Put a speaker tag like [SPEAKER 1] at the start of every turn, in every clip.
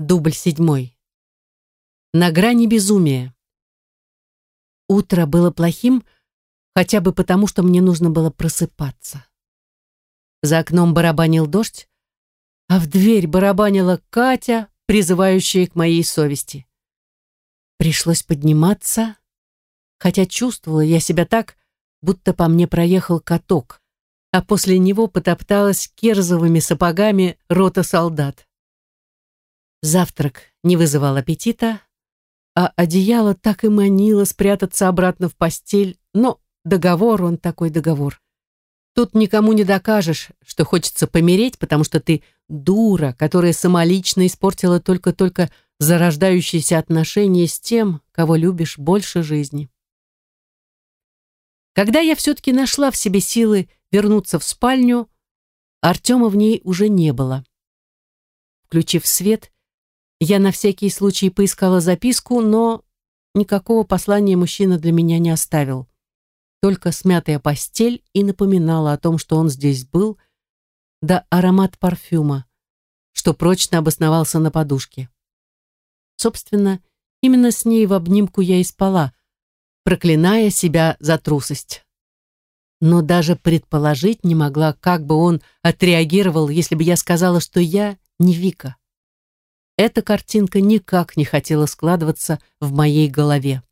[SPEAKER 1] Дубль седьмой. На грани безумия. Утро было плохим, хотя бы потому, что мне нужно было просыпаться. За окном барабанил дождь, а в дверь барабанила Катя, призывающая к моей совести. Пришлось подниматься, хотя чувствовала я себя так, будто по мне проехал каток, а после него потопталась керзовыми сапогами рота солдат. Завтрак не вызывал аппетита, а одеяло так и манило спрятаться обратно в постель, но договор он такой договор. Тут никому не докажешь, что хочется помереть, потому что ты дура, которая самолично испортила только-только зарождающиеся отношения с тем, кого любишь больше жизни. Когда я все-таки нашла в себе силы вернуться в спальню, Артема в ней уже не было. Включив свет, я на всякий случай поискала записку, но никакого послания мужчина для меня не оставил. Только смятая постель и напоминала о том, что он здесь был, да аромат парфюма, что прочно обосновался на подушке. Собственно, именно с ней в обнимку я и спала, проклиная себя за трусость. Но даже предположить не могла, как бы он отреагировал, если бы я сказала, что я не Вика. Эта картинка никак не хотела складываться в моей голове.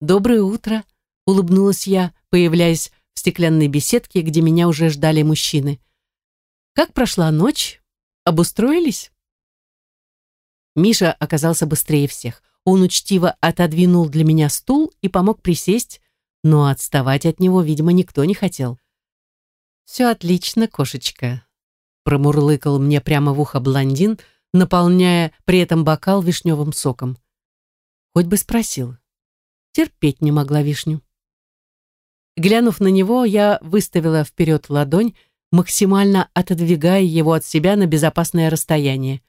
[SPEAKER 1] «Доброе утро», — улыбнулась я, появляясь в стеклянной беседке, где меня уже ждали мужчины. «Как прошла ночь? Обустроились?» Миша оказался быстрее всех. Он учтиво отодвинул для меня стул и помог присесть, но отставать от него, видимо, никто не хотел. «Все отлично, кошечка», промурлыкал мне прямо в ухо блондин, наполняя при этом бокал вишневым соком. Хоть бы спросил. Терпеть не могла вишню. Глянув на него, я выставила вперед ладонь, максимально отодвигая его от себя на безопасное расстояние.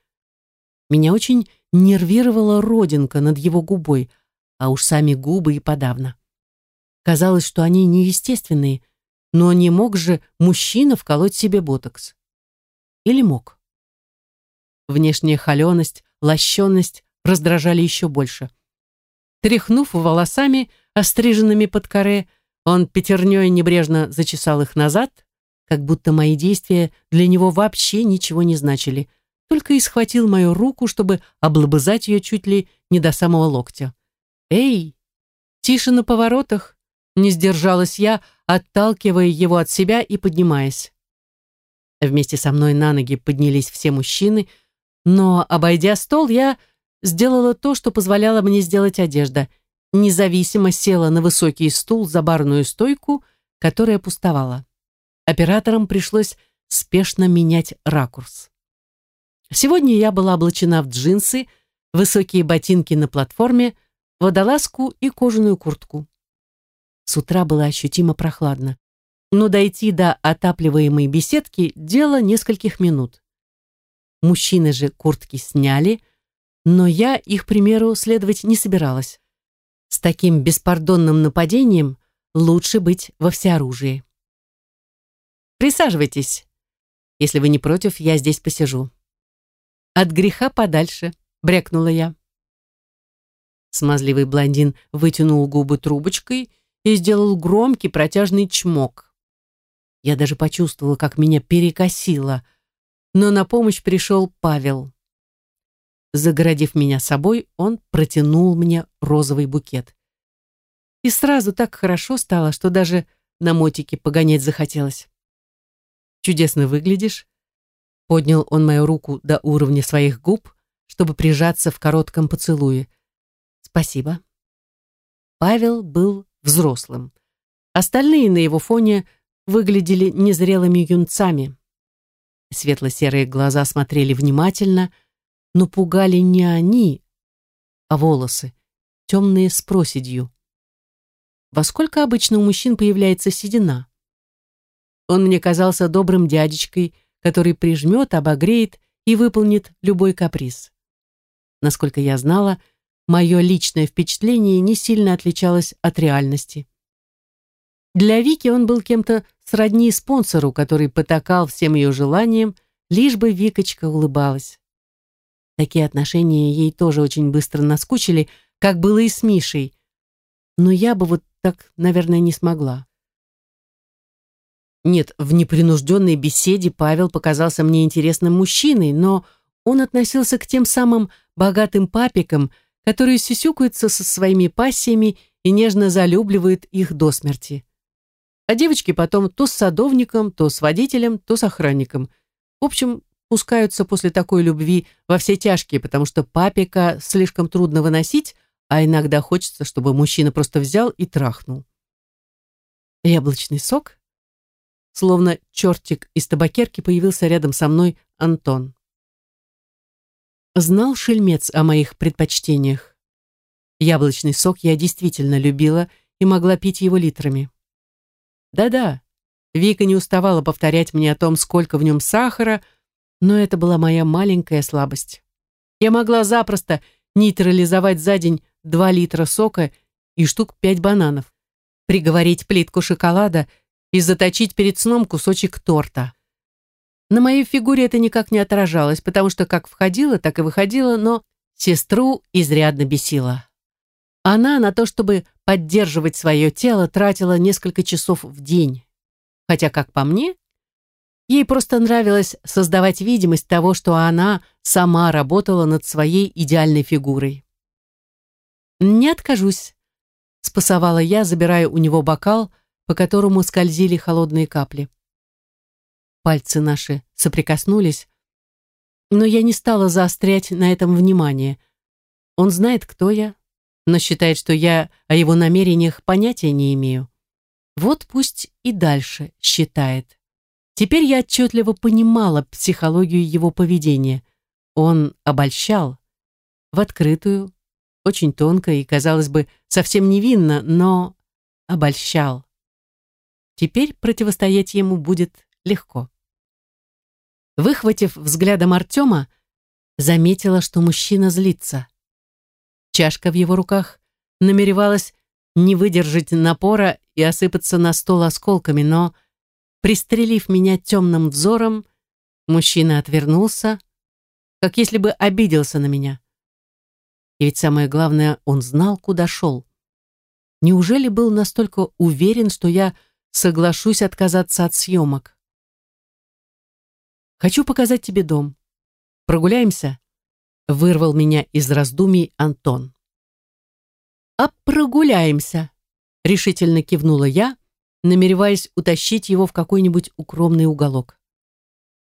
[SPEAKER 1] Меня очень нервировала родинка над его губой, а уж сами губы и подавно. Казалось, что они неестественные, но не мог же мужчина вколоть себе ботокс. Или мог? Внешняя холеность, лощенность раздражали еще больше. Тряхнув волосами, остриженными под коре, он пятерней небрежно зачесал их назад, как будто мои действия для него вообще ничего не значили, только и схватил мою руку, чтобы облобызать ее чуть ли не до самого локтя. «Эй, тише на поворотах!» не сдержалась я, отталкивая его от себя и поднимаясь. Вместе со мной на ноги поднялись все мужчины, но, обойдя стол, я сделала то, что позволяла мне сделать одежда. Независимо села на высокий стул за барную стойку, которая пустовала. Операторам пришлось спешно менять ракурс. Сегодня я была облачена в джинсы, высокие ботинки на платформе, водолазку и кожаную куртку. С утра было ощутимо прохладно но дойти до отапливаемой беседки – дело нескольких минут. Мужчины же куртки сняли, но я их примеру следовать не собиралась. С таким беспардонным нападением лучше быть во всеоружии. Присаживайтесь. Если вы не против, я здесь посижу. От греха подальше, брякнула я. Смазливый блондин вытянул губы трубочкой и сделал громкий протяжный чмок. Я даже почувствовала, как меня перекосило. Но на помощь пришел Павел. Загородив меня собой, он протянул мне розовый букет. И сразу так хорошо стало, что даже на мотике погонять захотелось. «Чудесно выглядишь», — поднял он мою руку до уровня своих губ, чтобы прижаться в коротком поцелуе. «Спасибо». Павел был взрослым. Остальные на его фоне выглядели незрелыми юнцами. Светло-серые глаза смотрели внимательно, но пугали не они, а волосы, темные с проседью. Во сколько обычно у мужчин появляется седина? Он мне казался добрым дядечкой, который прижмет, обогреет и выполнит любой каприз. Насколько я знала, мое личное впечатление не сильно отличалось от реальности. Для Вики он был кем-то сродни спонсору, который потакал всем ее желаниям, лишь бы Викочка улыбалась. Такие отношения ей тоже очень быстро наскучили, как было и с Мишей. Но я бы вот так, наверное, не смогла. Нет, в непринужденной беседе Павел показался мне интересным мужчиной, но он относился к тем самым богатым папикам, которые сисюкаются со своими пассиями и нежно залюбливают их до смерти. А девочки потом то с садовником, то с водителем, то с охранником. В общем, пускаются после такой любви во все тяжкие, потому что папика слишком трудно выносить, а иногда хочется, чтобы мужчина просто взял и трахнул. Яблочный сок? Словно чертик из табакерки появился рядом со мной Антон. Знал шельмец о моих предпочтениях. Яблочный сок я действительно любила и могла пить его литрами. Да-да, Вика не уставала повторять мне о том, сколько в нем сахара, но это была моя маленькая слабость. Я могла запросто нейтрализовать за день 2 литра сока и штук 5 бананов, приговорить плитку шоколада и заточить перед сном кусочек торта. На моей фигуре это никак не отражалось, потому что как входила, так и выходила, но сестру изрядно бесила. Она на то, чтобы поддерживать свое тело, тратила несколько часов в день. Хотя, как по мне, ей просто нравилось создавать видимость того, что она сама работала над своей идеальной фигурой. «Не откажусь», — спасовала я, забирая у него бокал, по которому скользили холодные капли. Пальцы наши соприкоснулись, но я не стала заострять на этом внимание. Он знает, кто я, но считает, что я о его намерениях понятия не имею. Вот пусть и дальше считает. Теперь я отчетливо понимала психологию его поведения. Он обольщал. В открытую, очень тонко и, казалось бы, совсем невинно, но обольщал. Теперь противостоять ему будет легко. Выхватив взглядом Артема, заметила, что мужчина злится. Чашка в его руках намеревалась не выдержать напора и осыпаться на стол осколками, но, пристрелив меня темным взором, мужчина отвернулся, как если бы обиделся на меня. И ведь самое главное, он знал, куда шел. Неужели был настолько уверен, что я соглашусь отказаться от съемок? «Хочу показать тебе дом. Прогуляемся?» Вырвал меня из раздумий Антон. «А прогуляемся», — решительно кивнула я, намереваясь утащить его в какой-нибудь укромный уголок,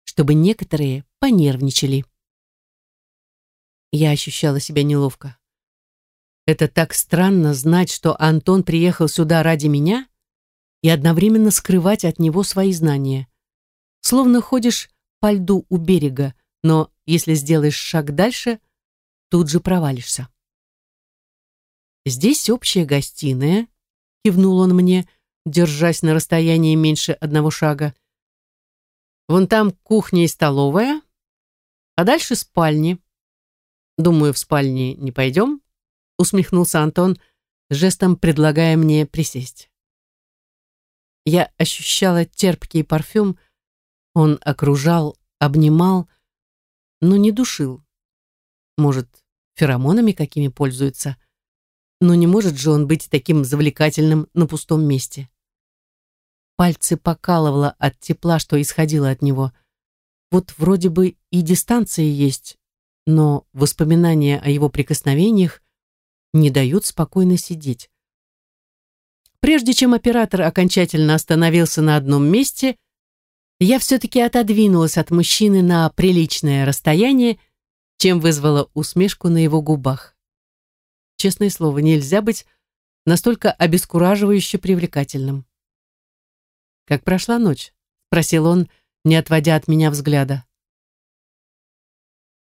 [SPEAKER 1] чтобы некоторые понервничали. Я ощущала себя неловко. Это так странно знать, что Антон приехал сюда ради меня и одновременно скрывать от него свои знания. Словно ходишь по льду у берега, но если сделаешь шаг дальше, тут же провалишься. «Здесь общая гостиная», — кивнул он мне, держась на расстоянии меньше одного шага. «Вон там кухня и столовая, а дальше спальни. Думаю, в спальне не пойдем», — усмехнулся Антон, жестом предлагая мне присесть. Я ощущала терпкий парфюм, он окружал, обнимал, но не душил. Может, феромонами какими пользуется? Но не может же он быть таким завлекательным на пустом месте. Пальцы покалывало от тепла, что исходило от него. Вот вроде бы и дистанция есть, но воспоминания о его прикосновениях не дают спокойно сидеть. Прежде чем оператор окончательно остановился на одном месте, я все-таки отодвинулась от мужчины на приличное расстояние, чем вызвала усмешку на его губах. Честное слово, нельзя быть настолько обескураживающе привлекательным. «Как прошла ночь?» — спросил он, не отводя от меня взгляда.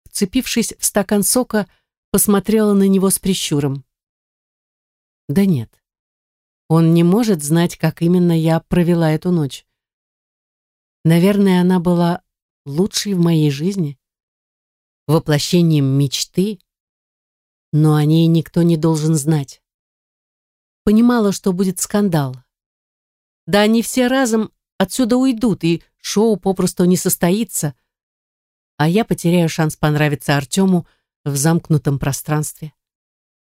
[SPEAKER 1] Вцепившись в стакан сока, посмотрела на него с прищуром. Да нет, он не может знать, как именно я провела эту ночь. Наверное, она была лучшей в моей жизни, воплощением мечты, но о ней никто не должен знать. Понимала, что будет скандал. Да они все разом отсюда уйдут, и шоу попросту не состоится. а я потеряю шанс понравиться Артему в замкнутом пространстве.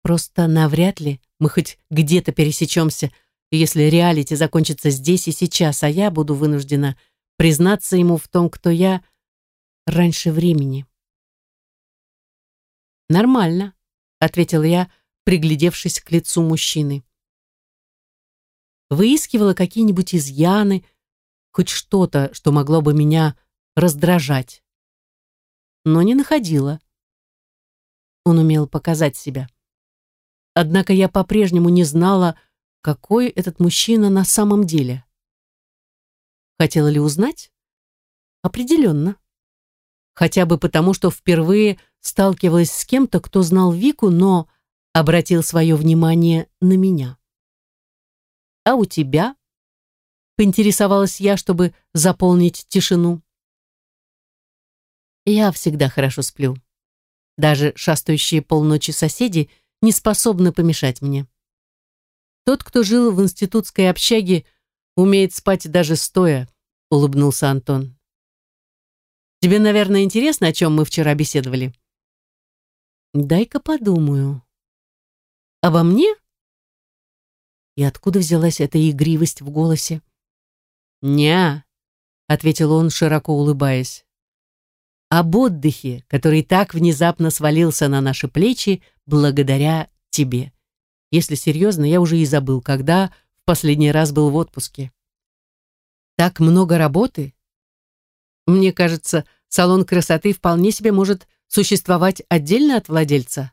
[SPEAKER 1] Просто навряд ли мы хоть где-то пересечемся, если реалити закончится здесь и сейчас, а я буду вынуждена признаться ему в том, кто я раньше времени. «Нормально», — ответила я, приглядевшись к лицу мужчины. Выискивала какие-нибудь изъяны, хоть что-то, что могло бы меня раздражать. Но не находила. Он умел показать себя. Однако я по-прежнему не знала, какой этот мужчина на самом деле. Хотела ли узнать? Определенно. Хотя бы потому, что впервые сталкивалась с кем-то, кто знал Вику, но обратил свое внимание на меня. «А у тебя?» — поинтересовалась я, чтобы заполнить тишину. Я всегда хорошо сплю. Даже шастающие полночи соседи не способны помешать мне. Тот, кто жил в институтской общаге, умеет спать даже стоя, улыбнулся Антон. Тебе, наверное, интересно, о чем мы вчера беседовали? Дай-ка подумаю. Обо мне? И откуда взялась эта игривость в голосе? «Не», — ответил он, широко улыбаясь об отдыхе, который так внезапно свалился на наши плечи благодаря тебе. Если серьезно, я уже и забыл, когда последний раз был в отпуске. Так много работы. Мне кажется, салон красоты вполне себе может существовать отдельно от владельца.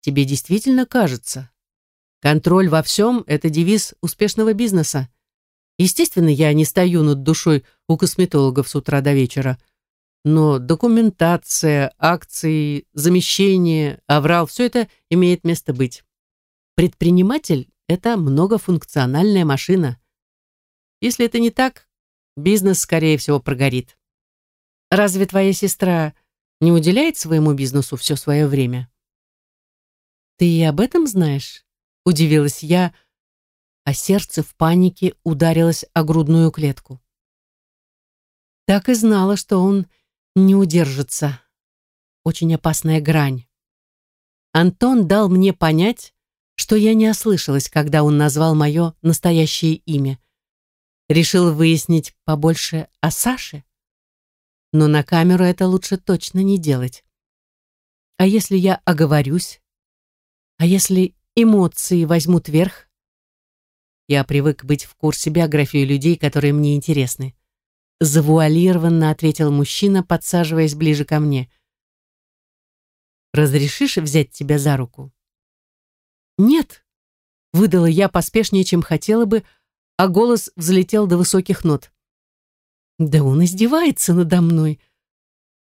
[SPEAKER 1] Тебе действительно кажется. Контроль во всем – это девиз успешного бизнеса. Естественно, я не стою над душой у косметологов с утра до вечера – но документация, акции, замещение, аврал – все это имеет место быть. Предприниматель – это многофункциональная машина. Если это не так, бизнес, скорее всего, прогорит. Разве твоя сестра не уделяет своему бизнесу все свое время? Ты и об этом знаешь? Удивилась я, а сердце в панике ударилось о грудную клетку. Так и знала, что он не удержится. Очень опасная грань. Антон дал мне понять, что я не ослышалась, когда он назвал мое настоящее имя. Решил выяснить побольше о Саше? Но на камеру это лучше точно не делать. А если я оговорюсь? А если эмоции возьмут верх? Я привык быть в курсе биографии людей, которые мне интересны завуалированно ответил мужчина, подсаживаясь ближе ко мне. «Разрешишь взять тебя за руку?» «Нет», — выдала я поспешнее, чем хотела бы, а голос взлетел до высоких нот. «Да он издевается надо мной»,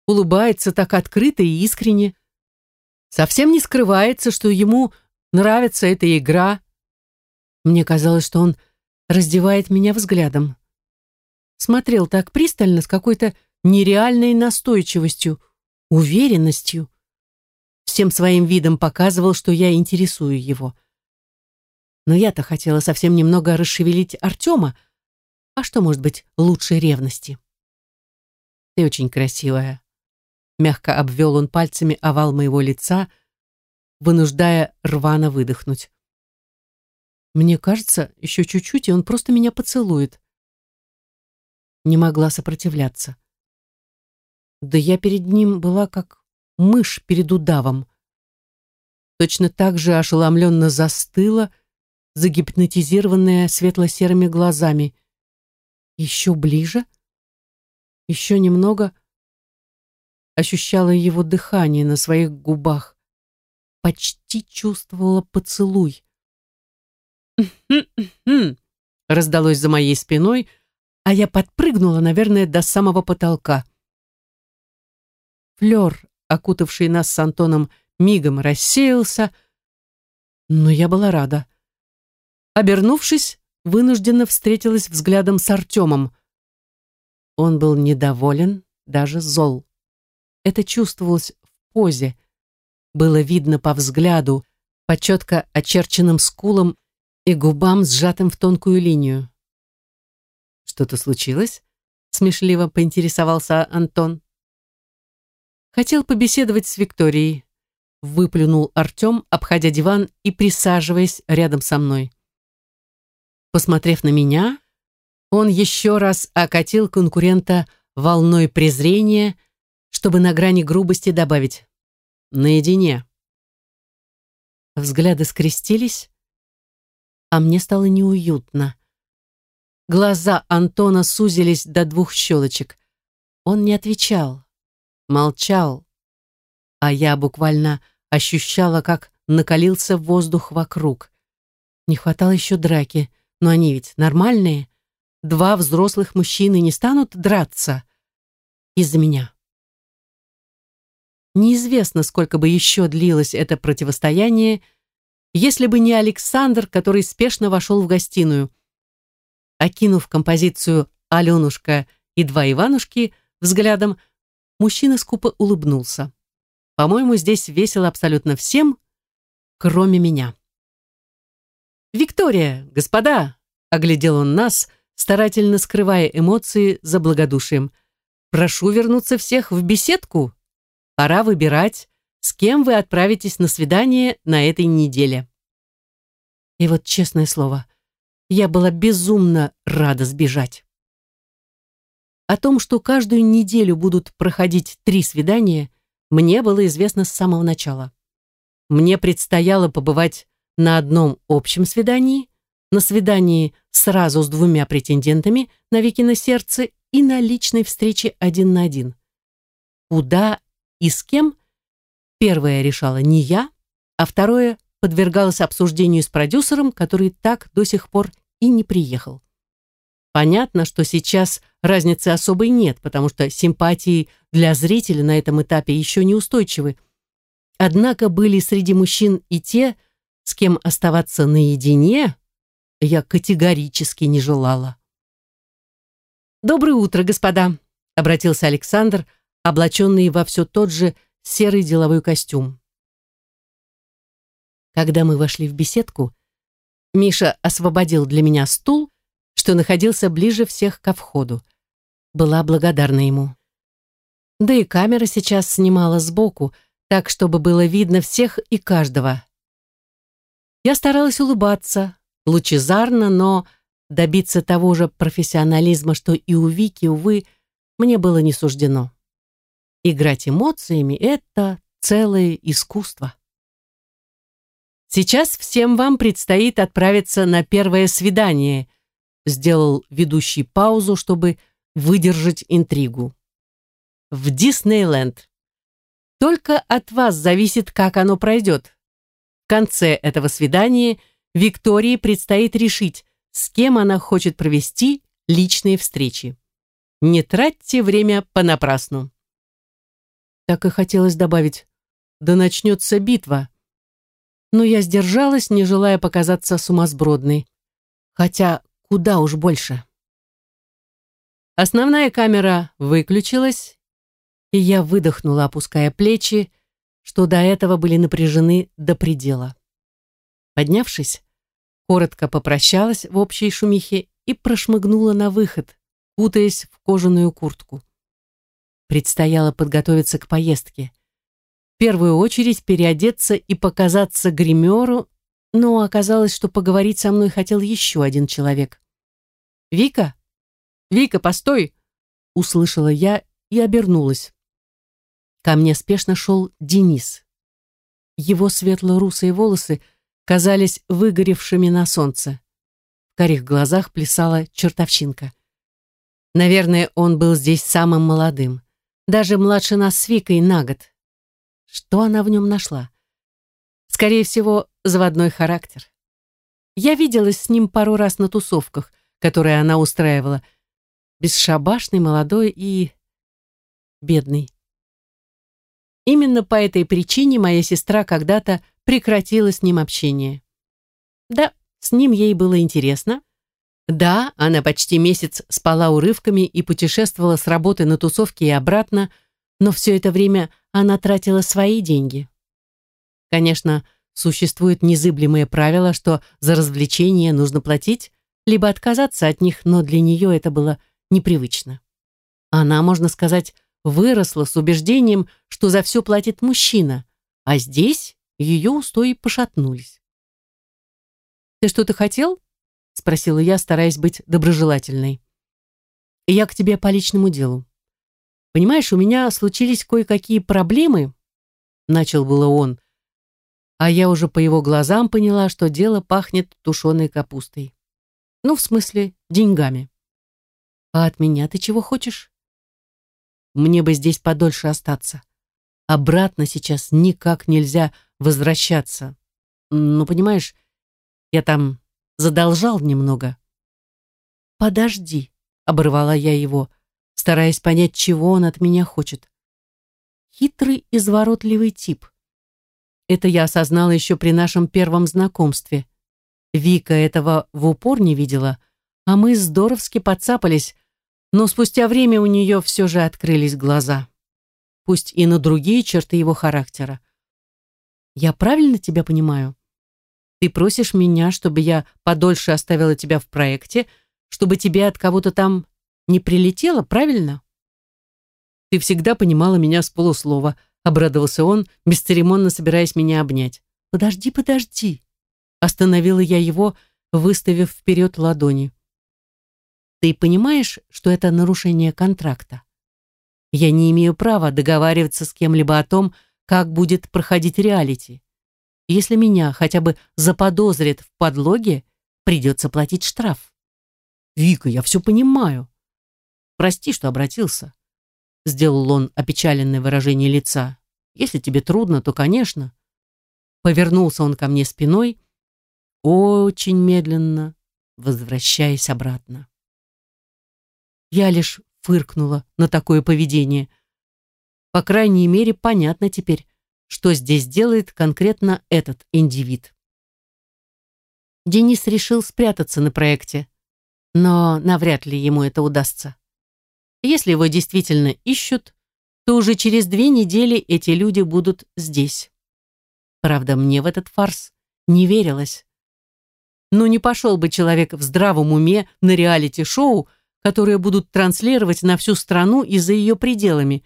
[SPEAKER 1] улыбается так открыто и искренне. Совсем не скрывается, что ему нравится эта игра. Мне казалось, что он раздевает меня взглядом смотрел так пристально, с какой-то нереальной настойчивостью, уверенностью. Всем своим видом показывал, что я интересую его. Но я-то хотела совсем немного расшевелить Артема. А что может быть лучше ревности? Ты очень красивая. Мягко обвел он пальцами овал моего лица, вынуждая рвано выдохнуть. Мне кажется, еще чуть-чуть, и он просто меня поцелует не могла сопротивляться. Да я перед ним была как мышь перед удавом. Точно так же ошеломленно застыла, загипнотизированная светло-серыми глазами. Еще ближе, еще немного ощущала его дыхание на своих губах, почти чувствовала поцелуй. раздалось за моей спиной, а я подпрыгнула, наверное, до самого потолка. Флёр, окутавший нас с Антоном, мигом рассеялся, но я была рада. Обернувшись, вынужденно встретилась взглядом с Артемом. Он был недоволен, даже зол. Это чувствовалось в позе. Было видно по взгляду, по четко очерченным скулам и губам, сжатым в тонкую линию. «Что-то случилось?» — смешливо поинтересовался Антон. Хотел побеседовать с Викторией. Выплюнул Артем, обходя диван и присаживаясь рядом со мной. Посмотрев на меня, он еще раз окатил конкурента волной презрения, чтобы на грани грубости добавить «наедине». Взгляды скрестились, а мне стало неуютно. Глаза Антона сузились до двух щелочек. Он не отвечал, молчал, а я буквально ощущала, как накалился воздух вокруг. Не хватало еще драки, но они ведь нормальные. Два взрослых мужчины не станут драться из-за меня. Неизвестно, сколько бы еще длилось это противостояние, если бы не Александр, который спешно вошел в гостиную. Окинув композицию «Аленушка» и «Два Иванушки» взглядом, мужчина скупо улыбнулся. По-моему, здесь весело абсолютно всем, кроме меня. «Виктория, господа!» — оглядел он нас, старательно скрывая эмоции за благодушием. «Прошу вернуться всех в беседку!» Пора выбирать, с кем вы отправитесь на свидание на этой неделе. И вот, честное слово, я была безумно рада сбежать. О том, что каждую неделю будут проходить три свидания, мне было известно с самого начала. Мне предстояло побывать на одном общем свидании, на свидании сразу с двумя претендентами на Викино сердце и на личной встрече один на один. Куда и с кем, первое решала не я, а второе подвергалось обсуждению с продюсером, который так до сих пор и не приехал. Понятно, что сейчас разницы особой нет, потому что симпатии для зрителя на этом этапе еще не устойчивы. Однако были среди мужчин и те, с кем оставаться наедине я категорически не желала. «Доброе утро, господа», — обратился Александр, облаченный во все тот же серый деловой костюм. Когда мы вошли в беседку, Миша освободил для меня стул, что находился ближе всех ко входу. Была благодарна ему. Да и камера сейчас снимала сбоку, так, чтобы было видно всех и каждого. Я старалась улыбаться, лучезарно, но добиться того же профессионализма, что и у Вики, увы, мне было не суждено. Играть эмоциями — это целое искусство. Сейчас всем вам предстоит отправиться на первое свидание, сделал ведущий паузу, чтобы выдержать интригу. В Диснейленд. Только от вас зависит, как оно пройдет. В конце этого свидания Виктории предстоит решить, с кем она хочет провести личные встречи. Не тратьте время понапрасну. Так и хотелось добавить «Да начнется битва». Но я сдержалась, не желая показаться сумасбродной. Хотя куда уж больше. Основная камера выключилась, и я выдохнула, опуская плечи, что до этого были напряжены до предела. Поднявшись, коротко попрощалась в общей шумихе и прошмыгнула на выход, кутаясь в кожаную куртку. Предстояло подготовиться к поездке. В первую очередь переодеться и показаться гримеру, но оказалось, что поговорить со мной хотел еще один человек. «Вика? Вика, постой!» Услышала я и обернулась. Ко мне спешно шел Денис. Его светло-русые волосы казались выгоревшими на солнце. В карих глазах плясала чертовщинка. Наверное, он был здесь самым молодым даже младше нас с Викой на год. Что она в нем нашла? Скорее всего, заводной характер. Я виделась с ним пару раз на тусовках, которые она устраивала. Бесшабашный, молодой и... бедный. Именно по этой причине моя сестра когда-то прекратила с ним общение. Да, с ним ей было интересно, да, она почти месяц спала урывками и путешествовала с работы на тусовки и обратно, но все это время она тратила свои деньги. Конечно, существует незыблемое правило, что за развлечения нужно платить, либо отказаться от них, но для нее это было непривычно. Она, можно сказать, выросла с убеждением, что за все платит мужчина, а здесь ее устои пошатнулись. «Ты что-то хотел?» — спросила я, стараясь быть доброжелательной. «Я к тебе по личному делу. Понимаешь, у меня случились кое-какие проблемы», — начал было он, а я уже по его глазам поняла, что дело пахнет тушеной капустой. Ну, в смысле, деньгами. «А от меня ты чего хочешь?» «Мне бы здесь подольше остаться. Обратно сейчас никак нельзя возвращаться. Ну, понимаешь, я там задолжал немного». «Подожди», — оборвала я его, стараясь понять, чего он от меня хочет. Хитрый, изворотливый тип. Это я осознала еще при нашем первом знакомстве. Вика этого в упор не видела, а мы здоровски подцапались, но спустя время у нее все же открылись глаза. Пусть и на другие черты его характера. Я правильно тебя понимаю? Ты просишь меня, чтобы я подольше оставила тебя в проекте, чтобы тебе от кого-то там не прилетело, правильно? Ты всегда понимала меня с полуслова, обрадовался он, бесцеремонно собираясь меня обнять. Подожди, подожди. Остановила я его, выставив вперед ладони. Ты понимаешь, что это нарушение контракта? Я не имею права договариваться с кем-либо о том, как будет проходить реалити. Если меня хотя бы заподозрят в подлоге, придется платить штраф. Вика, я все понимаю. Прости, что обратился. Сделал он опечаленное выражение лица. Если тебе трудно, то, конечно. Повернулся он ко мне спиной, очень медленно, возвращаясь обратно. Я лишь фыркнула на такое поведение. По крайней мере, понятно теперь, что здесь делает конкретно этот индивид. Денис решил спрятаться на проекте, но навряд ли ему это удастся. Если его действительно ищут, то уже через две недели эти люди будут здесь. Правда, мне в этот фарс не верилось. Но не пошел бы человек в здравом уме на реалити-шоу, которое будут транслировать на всю страну и за ее пределами,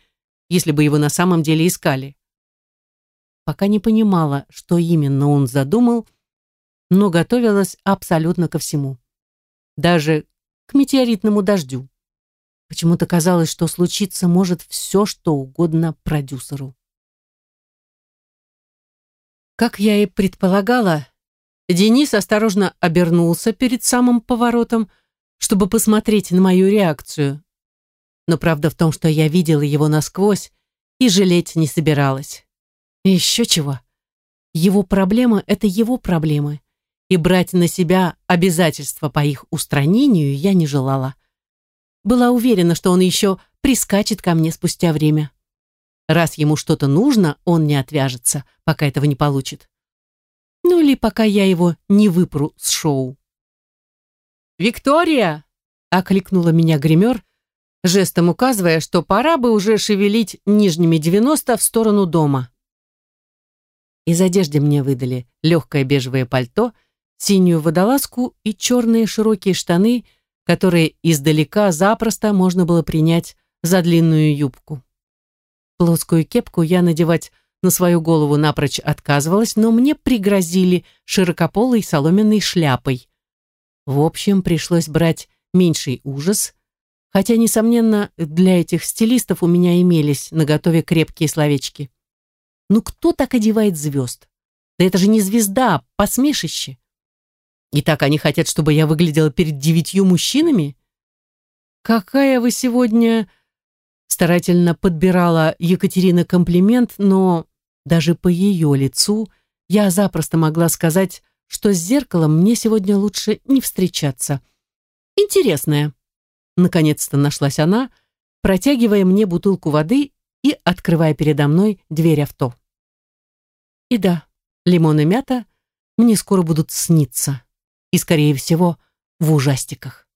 [SPEAKER 1] если бы его на самом деле искали. Пока не понимала, что именно он задумал, но готовилась абсолютно ко всему. Даже к метеоритному дождю. Почему-то казалось, что случиться может все, что угодно продюсеру. Как я и предполагала, Денис осторожно обернулся перед самым поворотом, чтобы посмотреть на мою реакцию. Но правда в том, что я видела его насквозь и жалеть не собиралась. еще чего. Его проблема — это его проблемы, и брать на себя обязательства по их устранению я не желала. Была уверена, что он еще прискачет ко мне спустя время. Раз ему что-то нужно, он не отвяжется, пока этого не получит. Ну или пока я его не выпру с шоу. «Виктория!» — окликнула меня гример, жестом указывая, что пора бы уже шевелить нижними 90 в сторону дома. Из одежды мне выдали легкое бежевое пальто, синюю водолазку и черные широкие штаны — которые издалека запросто можно было принять за длинную юбку. Плоскую кепку я надевать на свою голову напрочь отказывалась, но мне пригрозили широкополой соломенной шляпой. В общем, пришлось брать меньший ужас, хотя, несомненно, для этих стилистов у меня имелись наготове крепкие словечки. Ну кто так одевает звезд? Да это же не звезда, а посмешище. И так они хотят, чтобы я выглядела перед девятью мужчинами? Какая вы сегодня... Старательно подбирала Екатерина комплимент, но даже по ее лицу я запросто могла сказать, что с зеркалом мне сегодня лучше не встречаться. Интересная. Наконец-то нашлась она, протягивая мне бутылку воды и открывая передо мной дверь авто. И да, лимон и мята мне скоро будут сниться и, скорее всего, в ужастиках.